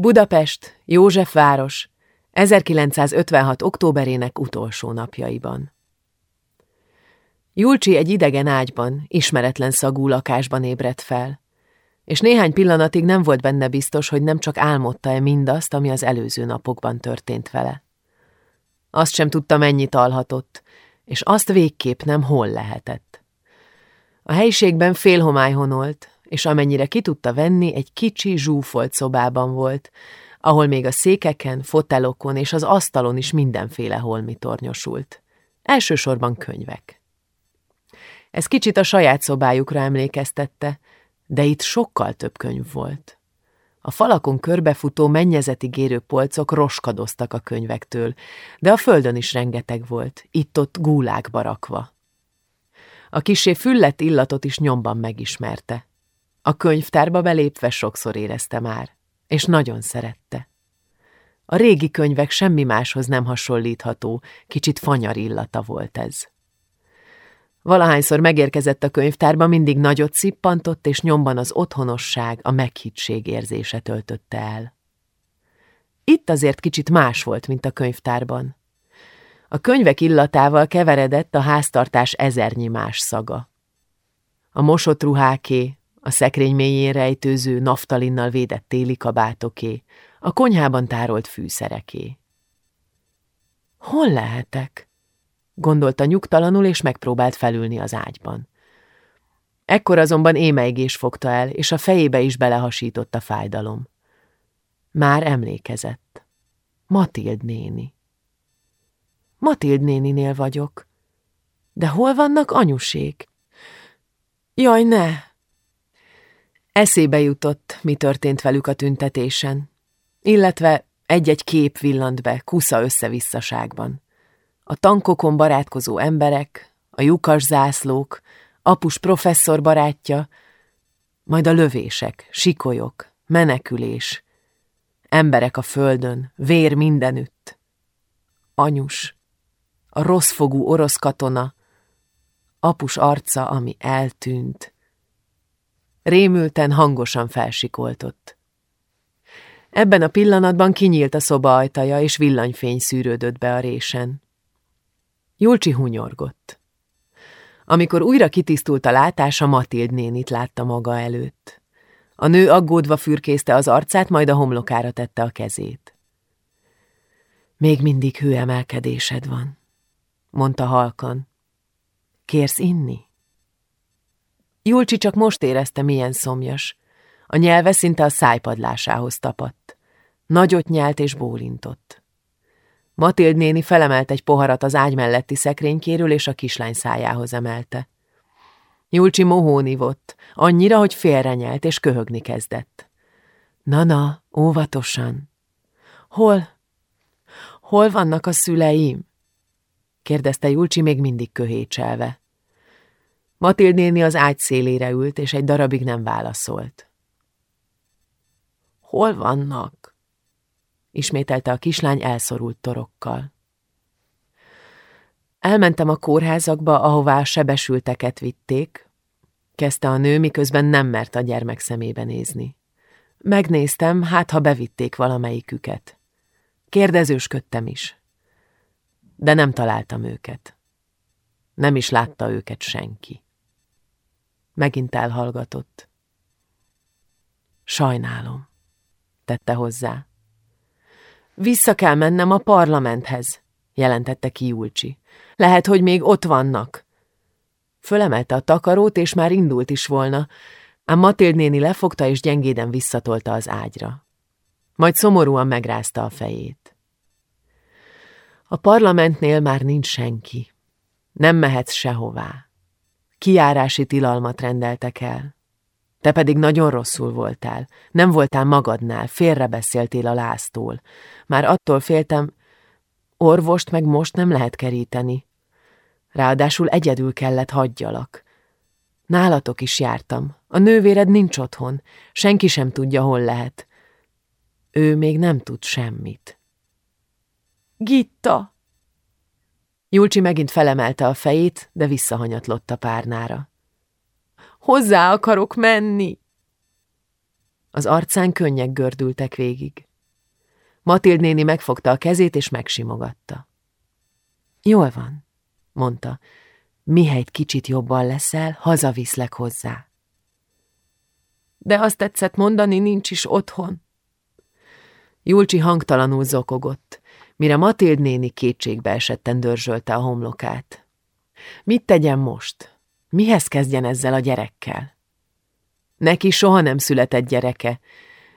Budapest, Józsefváros, 1956. októberének utolsó napjaiban. Julcsi egy idegen ágyban, ismeretlen szagú lakásban ébredt fel, és néhány pillanatig nem volt benne biztos, hogy nem csak álmodta-e mindazt, ami az előző napokban történt vele. Azt sem tudta, mennyit alhatott, és azt végképp nem hol lehetett. A helyiségben félhomály honolt, és amennyire ki tudta venni, egy kicsi, zsúfolt szobában volt, ahol még a székeken, fotelokon és az asztalon is mindenféle holmi tornyosult. Elsősorban könyvek. Ez kicsit a saját szobájukra emlékeztette, de itt sokkal több könyv volt. A falakon körbefutó mennyezeti gérőpolcok roskadoztak a könyvektől, de a földön is rengeteg volt, itt-ott gúlákba rakva. A kisé füllett illatot is nyomban megismerte. A könyvtárba belépve sokszor érezte már, és nagyon szerette. A régi könyvek semmi máshoz nem hasonlítható, kicsit fanyar illata volt ez. Valahányszor megérkezett a könyvtárba, mindig nagyot szippantott, és nyomban az otthonosság, a meghittség érzése töltötte el. Itt azért kicsit más volt, mint a könyvtárban. A könyvek illatával keveredett a háztartás ezernyi más szaga. A mosott ruháké, a szekrény mélyén rejtőző, naftalinnal védett téli kabátoké, a konyhában tárolt fűszereké. Hol lehetek? gondolta nyugtalanul, és megpróbált felülni az ágyban. Ekkor azonban émeigés fogta el, és a fejébe is belehasított a fájdalom. Már emlékezett. Matild néni. Matild néninél vagyok. De hol vannak anyusék? Jaj, ne! Eszébe jutott, mi történt velük a tüntetésen, illetve egy-egy kép villant be, kusza összevisszaságban a tankokon barátkozó emberek, a lyukas zászlók, apus professzor barátja, majd a lövések, sikolyok, menekülés, emberek a földön, vér mindenütt. Anyus, a rosszfogú orosz katona, apus arca, ami eltűnt. Rémülten hangosan felsikoltott. Ebben a pillanatban kinyílt a szoba ajtaja, és villanyfény szűrődött be a résen. Julcsi hunyorgott. Amikor újra kitisztult a látása, Matild nénit látta maga előtt. A nő aggódva fürkészte az arcát, majd a homlokára tette a kezét. Még mindig hőemelkedésed van, mondta halkan. Kérsz inni? Julcsi csak most érezte, milyen szomjas. A nyelve szinte a szájpadlásához tapadt. Nagyot nyelt és bólintott. Matild néni felemelt egy poharat az ágy melletti szekrénykéről, és a kislány szájához emelte. Julcsi mohón ivott, annyira, hogy félrenyelt, és köhögni kezdett. Na-na, óvatosan. Hol? Hol vannak a szüleim? kérdezte Julcsi még mindig köhécselve. Matild néni az ágy szélére ült, és egy darabig nem válaszolt. Hol vannak? ismételte a kislány elszorult torokkal. Elmentem a kórházakba, ahová a sebesülteket vitték, kezdte a nő, miközben nem mert a gyermek szemébe nézni. Megnéztem, hát ha bevitték valamelyiküket. Kérdezősködtem is. De nem találtam őket. Nem is látta őket senki. Megint elhallgatott. Sajnálom, tette hozzá. Vissza kell mennem a parlamenthez, jelentette ki Julcsi. Lehet, hogy még ott vannak. Fölemelte a takarót, és már indult is volna, ám Matild néni lefogta, és gyengéden visszatolta az ágyra. Majd szomorúan megrázta a fejét. A parlamentnél már nincs senki. Nem mehetsz sehová. Kiárási tilalmat rendeltek el. Te pedig nagyon rosszul voltál. Nem voltál magadnál, félrebeszéltél a láztól. Már attól féltem, orvost meg most nem lehet keríteni. Ráadásul egyedül kellett hagyjalak. Nálatok is jártam. A nővéred nincs otthon. Senki sem tudja, hol lehet. Ő még nem tud semmit. Gitta! Julcsi megint felemelte a fejét, de visszahanyatlott a párnára. Hozzá akarok menni! Az arcán könnyek gördültek végig. Matild néni megfogta a kezét és megsimogatta. Jól van, mondta. Mihelyt kicsit jobban leszel, hazaviszlek hozzá. De azt tetszett mondani, nincs is otthon. Julcsi hangtalanul zokogott, mire Matild néni kétségbe esetten dörzsölte a homlokát. Mit tegyen most? Mihez kezdjen ezzel a gyerekkel? Neki soha nem született gyereke,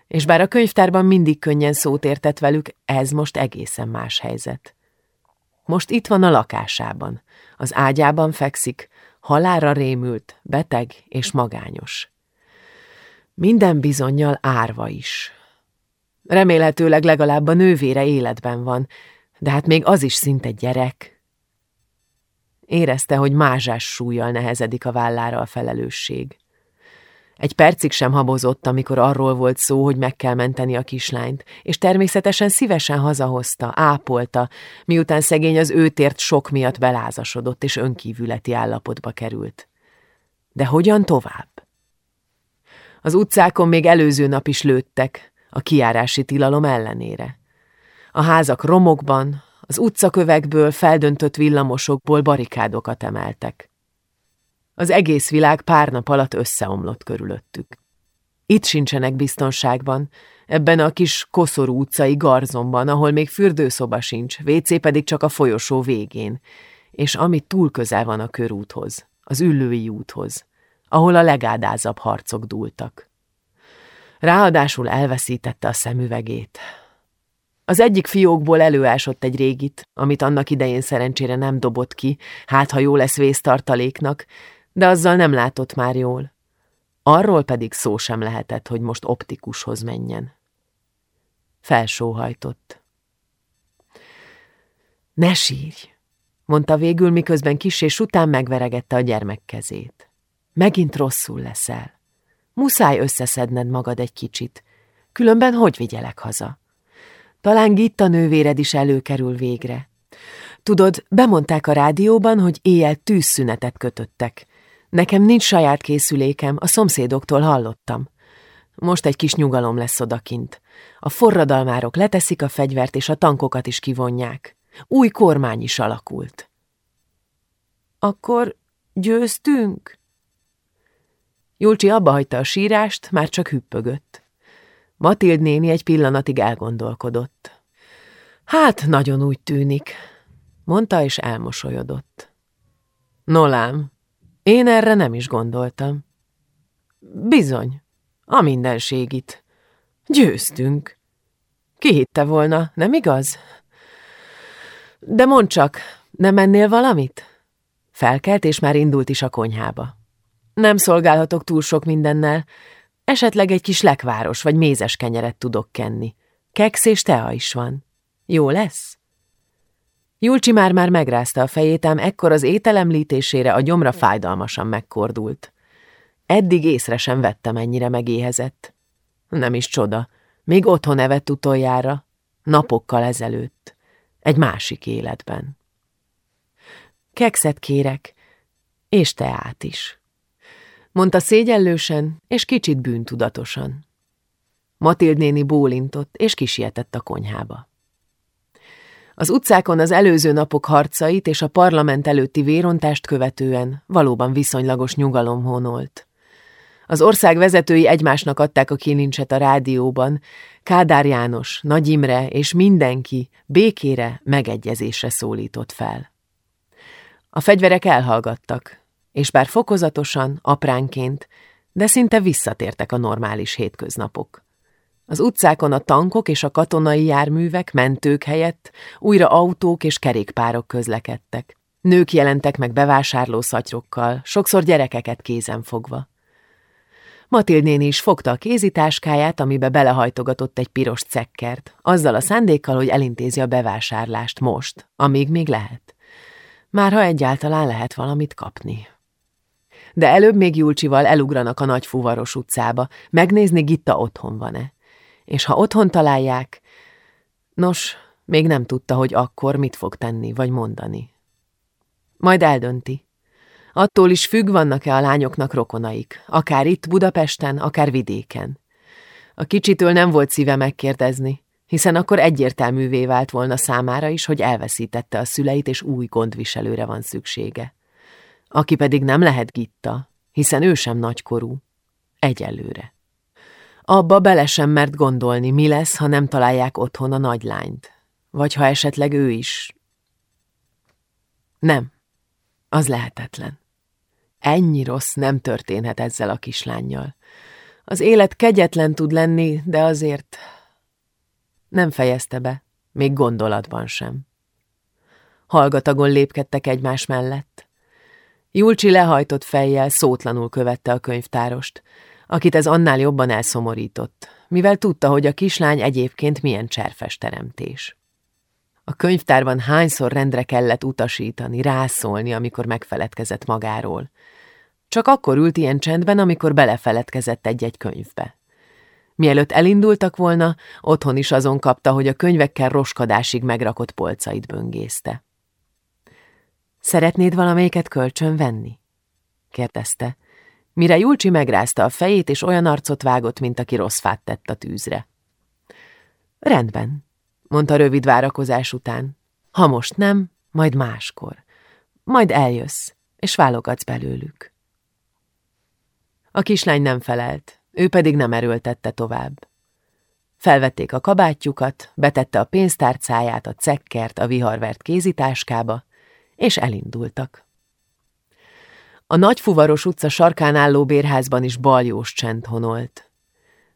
és bár a könyvtárban mindig könnyen szót értett velük, ez most egészen más helyzet. Most itt van a lakásában, az ágyában fekszik, halára rémült, beteg és magányos. Minden bizonyal árva is. Remélhetőleg legalább a nővére életben van, de hát még az is szinte gyerek. Érezte, hogy mázsás súlyjal nehezedik a vállára a felelősség. Egy percig sem habozott, amikor arról volt szó, hogy meg kell menteni a kislányt, és természetesen szívesen hazahozta, ápolta, miután szegény az őtért sok miatt belázasodott és önkívületi állapotba került. De hogyan tovább? Az utcákon még előző nap is lőttek, a kiárási tilalom ellenére. A házak romokban, az utcakövekből, feldöntött villamosokból barikádokat emeltek. Az egész világ pár nap alatt összeomlott körülöttük. Itt sincsenek biztonságban, ebben a kis koszorú utcai garzomban, ahol még fürdőszoba sincs, WC pedig csak a folyosó végén, és ami túl közel van a körúthoz, az üllői úthoz, ahol a legádázabb harcok dúltak. Ráadásul elveszítette a szemüvegét. Az egyik fiókból előásott egy régit, amit annak idején szerencsére nem dobott ki, hát ha jó lesz vésztartaléknak, de azzal nem látott már jól. Arról pedig szó sem lehetett, hogy most optikushoz menjen. Felsóhajtott. Ne sírj, mondta végül, miközben és után megveregette a gyermek kezét. Megint rosszul leszel. Muszáj összeszedned magad egy kicsit, különben hogy vigyelek haza? Talán Gitta nővéred is előkerül végre. Tudod, bemondták a rádióban, hogy éjjel tűzszünetet kötöttek. Nekem nincs saját készülékem, a szomszédoktól hallottam. Most egy kis nyugalom lesz odakint. A forradalmárok leteszik a fegyvert, és a tankokat is kivonják. Új kormány is alakult. Akkor győztünk? Julcsi abba hagyta a sírást, már csak hüppögött. Matild néni egy pillanatig elgondolkodott. Hát, nagyon úgy tűnik, mondta és elmosolyodott. Nolám, én erre nem is gondoltam. Bizony, a mindenségit. Győztünk. Ki hitte volna, nem igaz? De mondd csak, nem mennél valamit? Felkelt, és már indult is a konyhába. Nem szolgálhatok túl sok mindennel, esetleg egy kis lekváros vagy mézes kenyeret tudok kenni. Keksz és tea is van. Jó lesz? Julcsi már-már megrázta a fejét, ám ekkor az ételemlítésére a gyomra fájdalmasan megkordult. Eddig észre sem vette, mennyire megéhezett. Nem is csoda, még otthon evett utoljára, napokkal ezelőtt, egy másik életben. Kekszet kérek, és teát is, mondta szégyellősen és kicsit bűntudatosan. Matild néni bólintott, és kisietett a konyhába. Az utcákon az előző napok harcait és a parlament előtti vérontást követően valóban viszonylagos nyugalom honolt. Az ország vezetői egymásnak adták a kilincset a rádióban, Kádár János, Nagy Imre és mindenki békére, megegyezésre szólított fel. A fegyverek elhallgattak, és bár fokozatosan, apránként, de szinte visszatértek a normális hétköznapok. Az utcákon a tankok és a katonai járművek, mentők helyett újra autók és kerékpárok közlekedtek. Nők jelentek meg bevásárló szatyrokkal, sokszor gyerekeket kézen fogva. Matild néni is fogta a kézitáskáját, amibe belehajtogatott egy piros cekkert, azzal a szándékkal, hogy elintézi a bevásárlást most, amíg még lehet. Már ha egyáltalán lehet valamit kapni. De előbb még Julcsival elugranak a nagy utcába, megnézni Gitta otthon van-e és ha otthon találják... Nos, még nem tudta, hogy akkor mit fog tenni vagy mondani. Majd eldönti. Attól is függ, vannak-e a lányoknak rokonaik, akár itt Budapesten, akár vidéken. A kicsitől nem volt szíve megkérdezni, hiszen akkor egyértelművé vált volna számára is, hogy elveszítette a szüleit, és új gondviselőre van szüksége. Aki pedig nem lehet Gitta, hiszen ő sem nagykorú. Egyelőre. Abba bele sem mert gondolni, mi lesz, ha nem találják otthon a nagylányt. Vagy ha esetleg ő is. Nem, az lehetetlen. Ennyi rossz nem történhet ezzel a kislányjal. Az élet kegyetlen tud lenni, de azért nem fejezte be, még gondolatban sem. Hallgatagon lépkedtek egymás mellett. Julcsi lehajtott fejjel szótlanul követte a könyvtárost, akit ez annál jobban elszomorított, mivel tudta, hogy a kislány egyébként milyen cserfes teremtés. A könyvtárban hányszor rendre kellett utasítani, rászólni, amikor megfeledkezett magáról. Csak akkor ült ilyen csendben, amikor belefeledkezett egy-egy könyvbe. Mielőtt elindultak volna, otthon is azon kapta, hogy a könyvekkel roskadásig megrakott polcait böngészte. Szeretnéd valamelyiket kölcsön venni? kérdezte, mire Julcsi megrázta a fejét, és olyan arcot vágott, mint aki rossz fát tett a tűzre. Rendben, mondta rövid várakozás után. Ha most nem, majd máskor. Majd eljössz, és válogatsz belőlük. A kislány nem felelt, ő pedig nem erőltette tovább. Felvették a kabátjukat, betette a pénztárcáját, a cekkert, a viharvert kézitáskába, és elindultak. A nagyfuvaros utca sarkán álló bérházban is baljós csend honolt.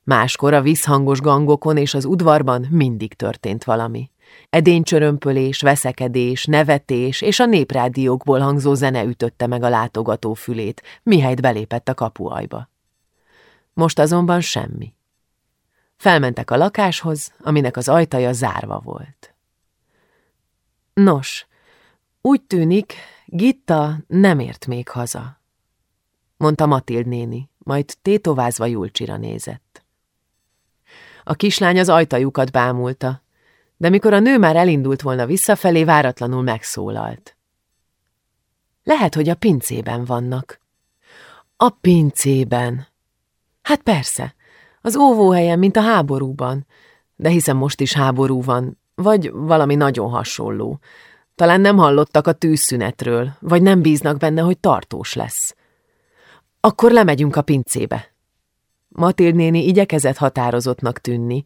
Máskor a visszhangos gangokon és az udvarban mindig történt valami. Edénycsörömpölés, veszekedés, nevetés és a néprádiókból hangzó zene ütötte meg a látogató fülét, mihelyt belépett a kapuajba. Most azonban semmi. Felmentek a lakáshoz, aminek az ajtaja zárva volt. Nos, úgy tűnik, Gitta nem ért még haza, mondta Matild néni, majd tétovázva Julcsira nézett. A kislány az ajtajukat bámulta, de mikor a nő már elindult volna visszafelé, váratlanul megszólalt. Lehet, hogy a pincében vannak. A pincében. Hát persze, az óvóhelyen, mint a háborúban. De hiszem most is háború van, vagy valami nagyon hasonló. Talán nem hallottak a tűzszünetről, vagy nem bíznak benne, hogy tartós lesz. Akkor lemegyünk a pincébe. Matild néni igyekezett határozottnak tűnni,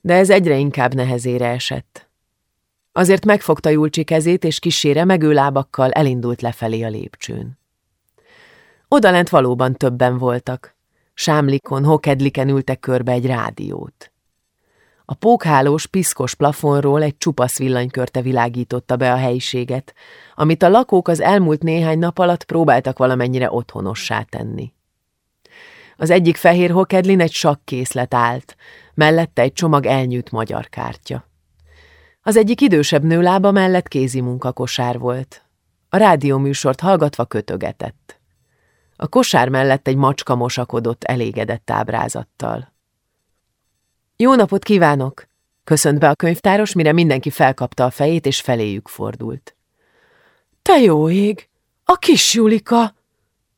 de ez egyre inkább nehezére esett. Azért megfogta Julcsi kezét, és kisére megő lábakkal elindult lefelé a lépcsőn. Odalent valóban többen voltak. Sámlikon, hokedliken ültek körbe egy rádiót. A pókhálós, piszkos plafonról egy csupasz villanykörte világította be a helyiséget, amit a lakók az elmúlt néhány nap alatt próbáltak valamennyire otthonossá tenni. Az egyik fehér hokedlin egy sakkészlet állt, mellette egy csomag elnyűjt magyar kártya. Az egyik idősebb nő lába mellett kézi munkakosár volt. A rádióműsort hallgatva kötögetett. A kosár mellett egy macska mosakodott elégedett ábrázattal. Jó napot kívánok! Köszönt be a könyvtáros, mire mindenki felkapta a fejét, és feléjük fordult. Te jó ég! A kis Julika!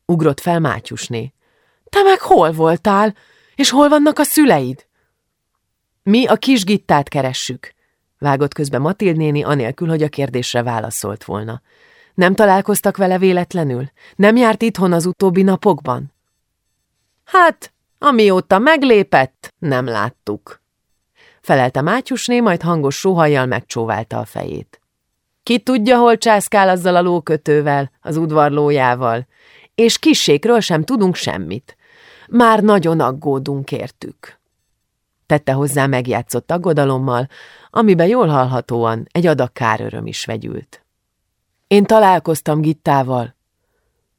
Ugrott fel Mátyusné. Te meg hol voltál? És hol vannak a szüleid? Mi a kis gittát keressük, vágott közbe Matild néni, anélkül, hogy a kérdésre válaszolt volna. Nem találkoztak vele véletlenül? Nem járt itthon az utóbbi napokban? Hát, amióta meglépett, nem láttuk. Felelte Mátyusné, majd hangos sóhajjal megcsóválta a fejét. Ki tudja, hol császkál azzal a lókötővel, az udvarlójával, és kissékről sem tudunk semmit. Már nagyon aggódunk értük. Tette hozzá megjátszott aggodalommal, amiben jól hallhatóan egy adag káröröm is vegyült. Én találkoztam Gittával,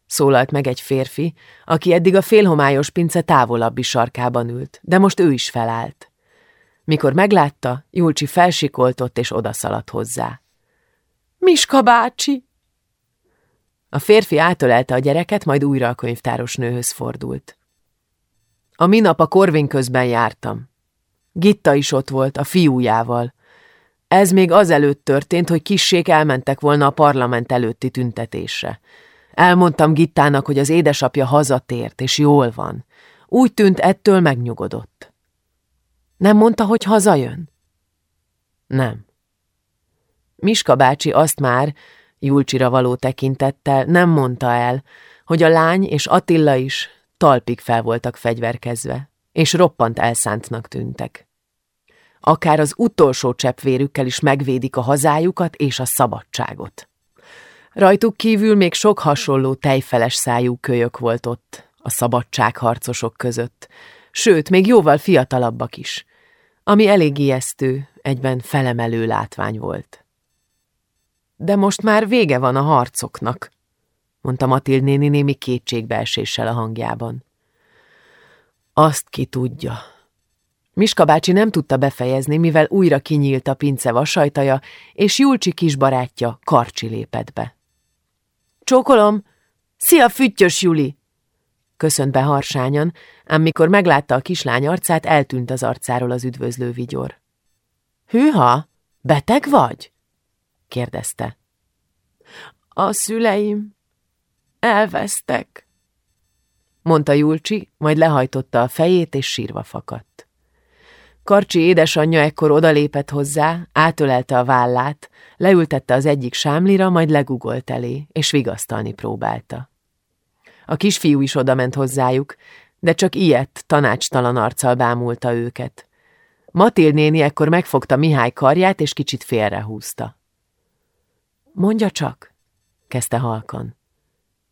szólalt meg egy férfi, aki eddig a félhomályos pince távolabbi sarkában ült, de most ő is felállt. Mikor meglátta, Julcsi felsikoltott és odaszaladt hozzá. Miska bácsi! A férfi átölelte a gyereket, majd újra a könyvtáros nőhöz fordult. A minap a korvin közben jártam. Gitta is ott volt, a fiújával. Ez még azelőtt történt, hogy kissék elmentek volna a parlament előtti tüntetésre. Elmondtam Gittának, hogy az édesapja hazatért, és jól van. Úgy tűnt, ettől megnyugodott. Nem mondta, hogy hazajön? Nem. Miska bácsi azt már, Julcsira való tekintettel nem mondta el, hogy a lány és Attila is talpig fel voltak fegyverkezve, és roppant elszántnak tűntek. Akár az utolsó cseppvérükkel is megvédik a hazájukat és a szabadságot. Rajtuk kívül még sok hasonló tejfeles szájú kölyök volt ott, a szabadságharcosok között, sőt, még jóval fiatalabbak is, ami elég ijesztő, egyben felemelő látvány volt. De most már vége van a harcoknak, mondta Matild néni némi kétségbeeséssel a hangjában. Azt ki tudja. Miska bácsi nem tudta befejezni, mivel újra kinyílt a pince vasajtaja, és Julcsi kis barátja Karcsi lépett be. Csókolom! Szia, füttyös Juli! Köszönt be harsányan, ám mikor meglátta a kislány arcát, eltűnt az arcáról az üdvözlő vigyor. Hűha, beteg vagy? kérdezte. A szüleim elvesztek, mondta Julcsi, majd lehajtotta a fejét, és sírva fakadt. Karcsi édesanyja ekkor odalépett hozzá, átölelte a vállát, leültette az egyik sámlira, majd legugolt elé, és vigasztalni próbálta. A kisfiú is odament hozzájuk, de csak ilyet, tanácstalan arccal bámulta őket. Matild néni ekkor megfogta Mihály karját, és kicsit félrehúzta. Mondja csak, kezdte halkan.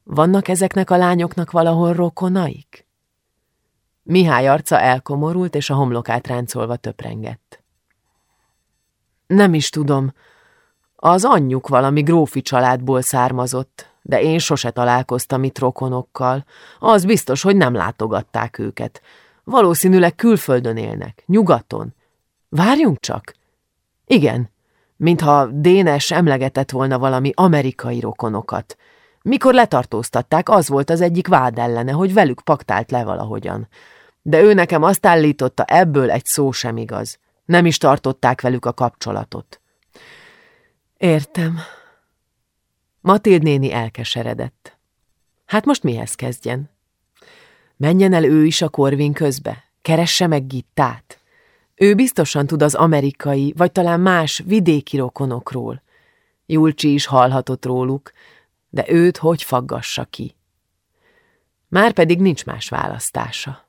Vannak ezeknek a lányoknak valahol rokonaik? Mihály arca elkomorult, és a homlokát ráncolva töprengett. Nem is tudom. Az anyjuk valami grófi családból származott, de én sose találkoztam itt rokonokkal. Az biztos, hogy nem látogatták őket. Valószínűleg külföldön élnek, nyugaton. Várjunk csak! Igen, mintha Dénes emlegetett volna valami amerikai rokonokat. Mikor letartóztatták, az volt az egyik vád ellene, hogy velük paktált le valahogyan. De ő nekem azt állította, ebből egy szó sem igaz. Nem is tartották velük a kapcsolatot. Értem. Matild néni elkeseredett. Hát most mihez kezdjen? Menjen el ő is a korvin közbe, keresse meg Gittát. Ő biztosan tud az amerikai, vagy talán más vidéki rokonokról. Julcsi is hallhatott róluk, de őt hogy faggassa ki? Már pedig nincs más választása.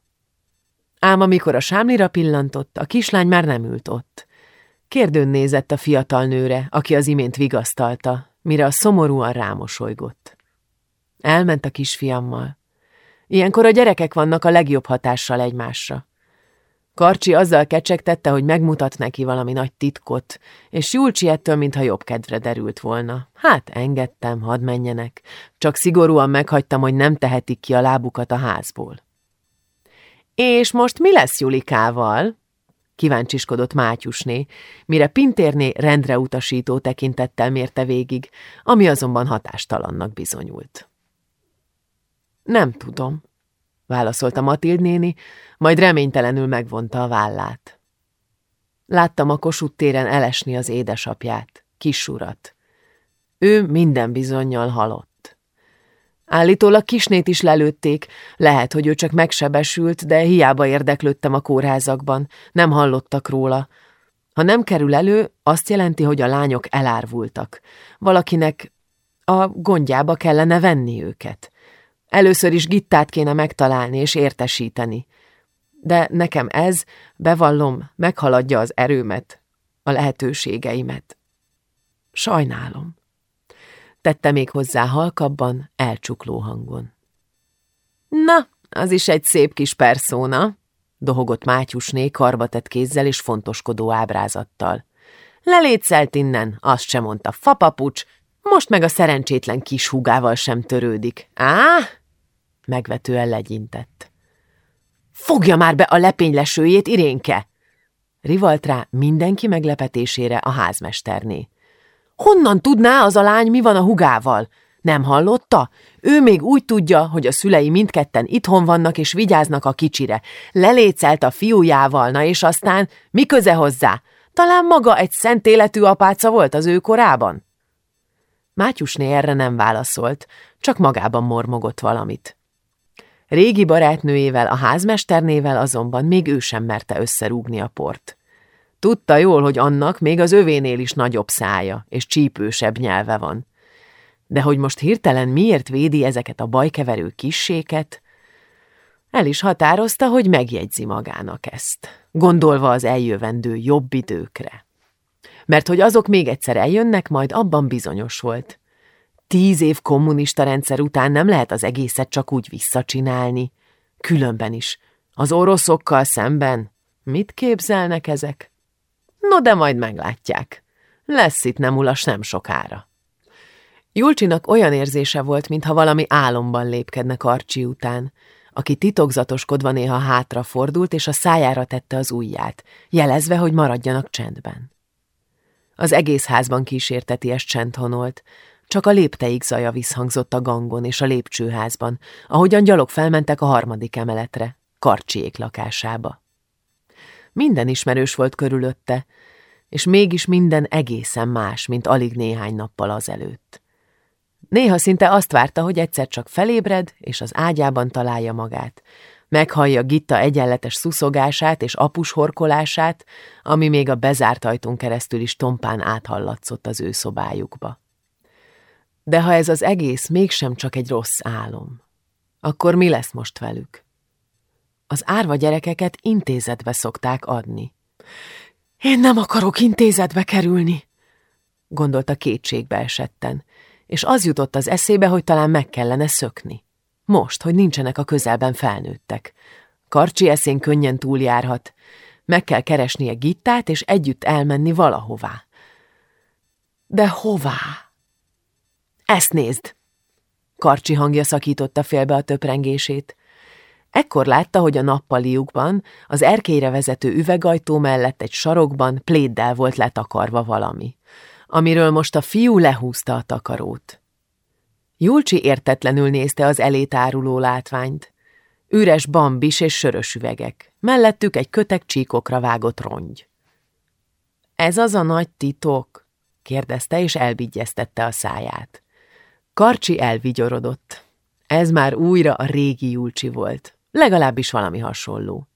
Ám amikor a sámlira pillantott, a kislány már nem ült ott. Kérdőn nézett a fiatal nőre, aki az imént vigasztalta, mire a szomorúan rámosolygott. Elment a kisfiammal. Ilyenkor a gyerekek vannak a legjobb hatással egymásra. Karcsi azzal kecsegtette, hogy megmutat neki valami nagy titkot, és Julcsi ettől, mintha jobb kedvre derült volna. Hát engedtem, hadd menjenek. Csak szigorúan meghagytam, hogy nem tehetik ki a lábukat a házból. És most mi lesz Julikával? Kíváncsiskodott Mátyusné, mire Pintérné rendre utasító tekintettel mérte végig, ami azonban hatástalannak bizonyult. Nem tudom, válaszolta Matild néni, majd reménytelenül megvonta a vállát. Láttam a Kossuth téren elesni az édesapját, kisurat. Ő minden bizonyal halott. Állítólag kisnét is lelőtték, lehet, hogy ő csak megsebesült, de hiába érdeklődtem a kórházakban, nem hallottak róla. Ha nem kerül elő, azt jelenti, hogy a lányok elárvultak. Valakinek a gondjába kellene venni őket. Először is Gittát kéne megtalálni és értesíteni. De nekem ez, bevallom, meghaladja az erőmet, a lehetőségeimet. Sajnálom. Tette még hozzá halkabban, elcsukló hangon. Na, az is egy szép kis perszóna, dohogott Mátyusné karbatett kézzel és fontoskodó ábrázattal. Lelétszelt innen, azt sem mondta fapapucs, most meg a szerencsétlen kis húgával sem törődik. Á? Megvetően legyintett. Fogja már be a lepénylesőjét, Irénke! Rivalt rá mindenki meglepetésére a házmesterné. Honnan tudná az a lány, mi van a hugával? Nem hallotta? Ő még úgy tudja, hogy a szülei mindketten itthon vannak és vigyáznak a kicsire. Lelécelt a fiújával, na és aztán mi köze hozzá? Talán maga egy szent életű apáca volt az ő korában? Mátyusné erre nem válaszolt, csak magában mormogott valamit. Régi barátnőjével, a házmesternével azonban még ő sem merte összerúgni a port. Tudta jól, hogy annak még az övénél is nagyobb szája és csípősebb nyelve van. De hogy most hirtelen miért védi ezeket a bajkeverő kisséket, el is határozta, hogy megjegyzi magának ezt, gondolva az eljövendő jobb időkre. Mert hogy azok még egyszer eljönnek, majd abban bizonyos volt. Tíz év kommunista rendszer után nem lehet az egészet csak úgy visszacsinálni. Különben is. Az oroszokkal szemben. Mit képzelnek ezek? No, de majd meglátják. Lesz itt nem ulas nem sokára. Julcsinak olyan érzése volt, mintha valami álomban lépkednek Arcsi után, aki titokzatoskodva néha hátrafordult, és a szájára tette az ujját, jelezve, hogy maradjanak csendben. Az egész házban kísérteties csend honolt, csak a lépteik zaja visszhangzott a gangon és a lépcsőházban, ahogyan gyalog felmentek a harmadik emeletre, Karcsiék lakásába. Minden ismerős volt körülötte, és mégis minden egészen más, mint alig néhány nappal azelőtt. Néha szinte azt várta, hogy egyszer csak felébred, és az ágyában találja magát. Meghallja Gitta egyenletes szuszogását és apus horkolását, ami még a bezárt ajtón keresztül is tompán áthallatszott az ő szobájukba. De ha ez az egész mégsem csak egy rossz álom, akkor mi lesz most velük? Az árva gyerekeket intézetbe szokták adni. Én nem akarok intézetbe kerülni, gondolta kétségbe esetten, és az jutott az eszébe, hogy talán meg kellene szökni. Most, hogy nincsenek a közelben felnőttek. Karcsi eszén könnyen túljárhat. Meg kell keresnie Gittát, és együtt elmenni valahová. De hová? Ezt nézd! Karcsi hangja szakította félbe a töprengését. Ekkor látta, hogy a nappaliukban, az erkélyre vezető üvegajtó mellett egy sarokban pléddel volt letakarva valami, amiről most a fiú lehúzta a takarót. Julcsi értetlenül nézte az elétáruló látványt. Üres bambis és sörös üvegek, mellettük egy kötek csíkokra vágott rongy. Ez az a nagy titok? kérdezte, és elbigyeztette a száját. Karcsi elvigyorodott. Ez már újra a régi Julcsi volt. Legalábbis valami hasonló.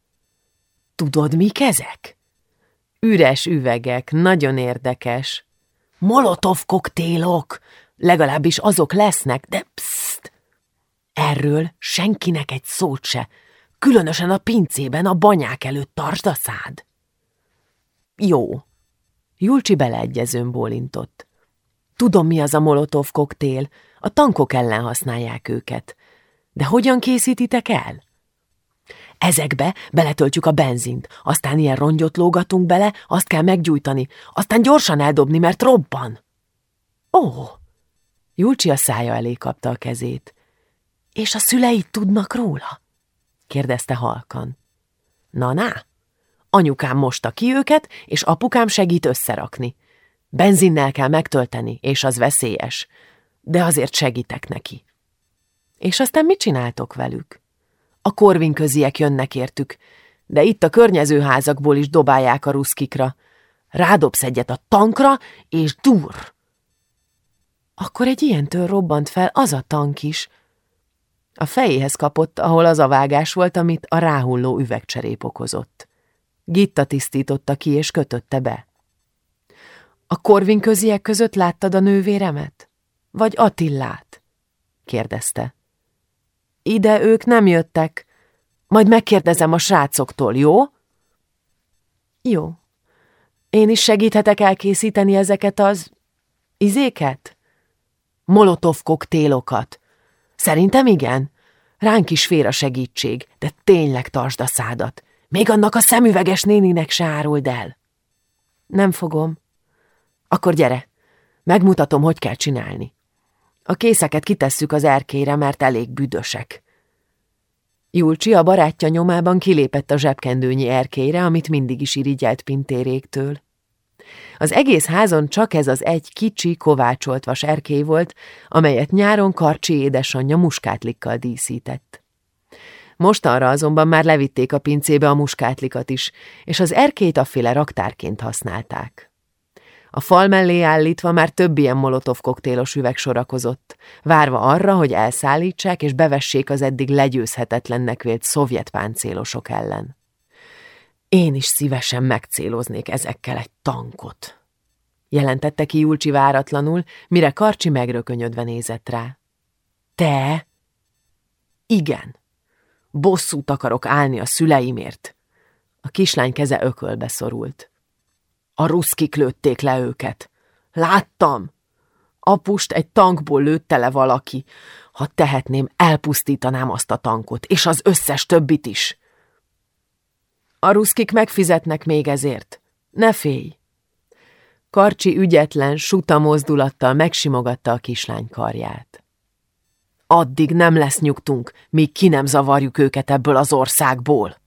Tudod, mik ezek? Üres üvegek, nagyon érdekes. Molotov koktélok! Legalábbis azok lesznek, de pszt! Erről senkinek egy szót se. Különösen a pincében, a banyák előtt tartsd a szád. Jó. Julcsi beleegyezőn bólintott. Tudom, mi az a molotov koktél. A tankok ellen használják őket. De hogyan készítitek el? Ezekbe beletöltjük a benzint, aztán ilyen rongyot lógatunk bele, azt kell meggyújtani, aztán gyorsan eldobni, mert robban. Ó! Julcsi a szája elé kapta a kezét. És a szüleid tudnak róla? kérdezte halkan. Na, na, anyukám mosta ki őket, és apukám segít összerakni. Benzinnel kell megtölteni, és az veszélyes, de azért segítek neki. És aztán mit csináltok velük? A korvinköziek jönnek értük, de itt a környező házakból is dobálják a ruszkikra. Rádobsz egyet a tankra, és dur! Akkor egy ilyentől robbant fel az a tank is. A fejéhez kapott, ahol az a vágás volt, amit a ráhulló üvegcserép okozott. Gitta tisztította ki, és kötötte be. A korvinköziek között láttad a nővéremet? Vagy Attillát? kérdezte. Ide ők nem jöttek. Majd megkérdezem a srácoktól, jó? Jó. Én is segíthetek elkészíteni ezeket az... izéket? Molotov koktélokat. Szerintem igen. Ránk is fér a segítség, de tényleg tartsd a szádat. Még annak a szemüveges néninek se áruld el. Nem fogom. Akkor gyere, megmutatom, hogy kell csinálni. A készeket kitesszük az erkére, mert elég büdösek. Julcsi a barátja nyomában kilépett a zsebkendőnyi erkélyre, amit mindig is irigyelt Pintéréktől. Az egész házon csak ez az egy kicsi, kovácsolt vas erkély volt, amelyet nyáron Karcsi édesanyja muskátlikkal díszített. Mostanra azonban már levitték a pincébe a muskátlikat is, és az erkélyt afféle raktárként használták. A fal mellé állítva már több ilyen molotov koktélos üveg sorakozott, várva arra, hogy elszállítsák és bevessék az eddig legyőzhetetlennek vélt szovjet páncélosok ellen. Én is szívesen megcéloznék ezekkel egy tankot, jelentette ki Julcsi váratlanul, mire Karcsi megrökönyödve nézett rá. Te? Igen. Bosszút akarok állni a szüleimért. A kislány keze ökölbe szorult. A ruszkik lőtték le őket. Láttam! Apust egy tankból lőtte le valaki. Ha tehetném, elpusztítanám azt a tankot, és az összes többit is. A ruszkik megfizetnek még ezért. Ne félj! Karcsi ügyetlen, suta mozdulattal megsimogatta a kislány karját. Addig nem lesz nyugtunk, míg ki nem zavarjuk őket ebből az országból.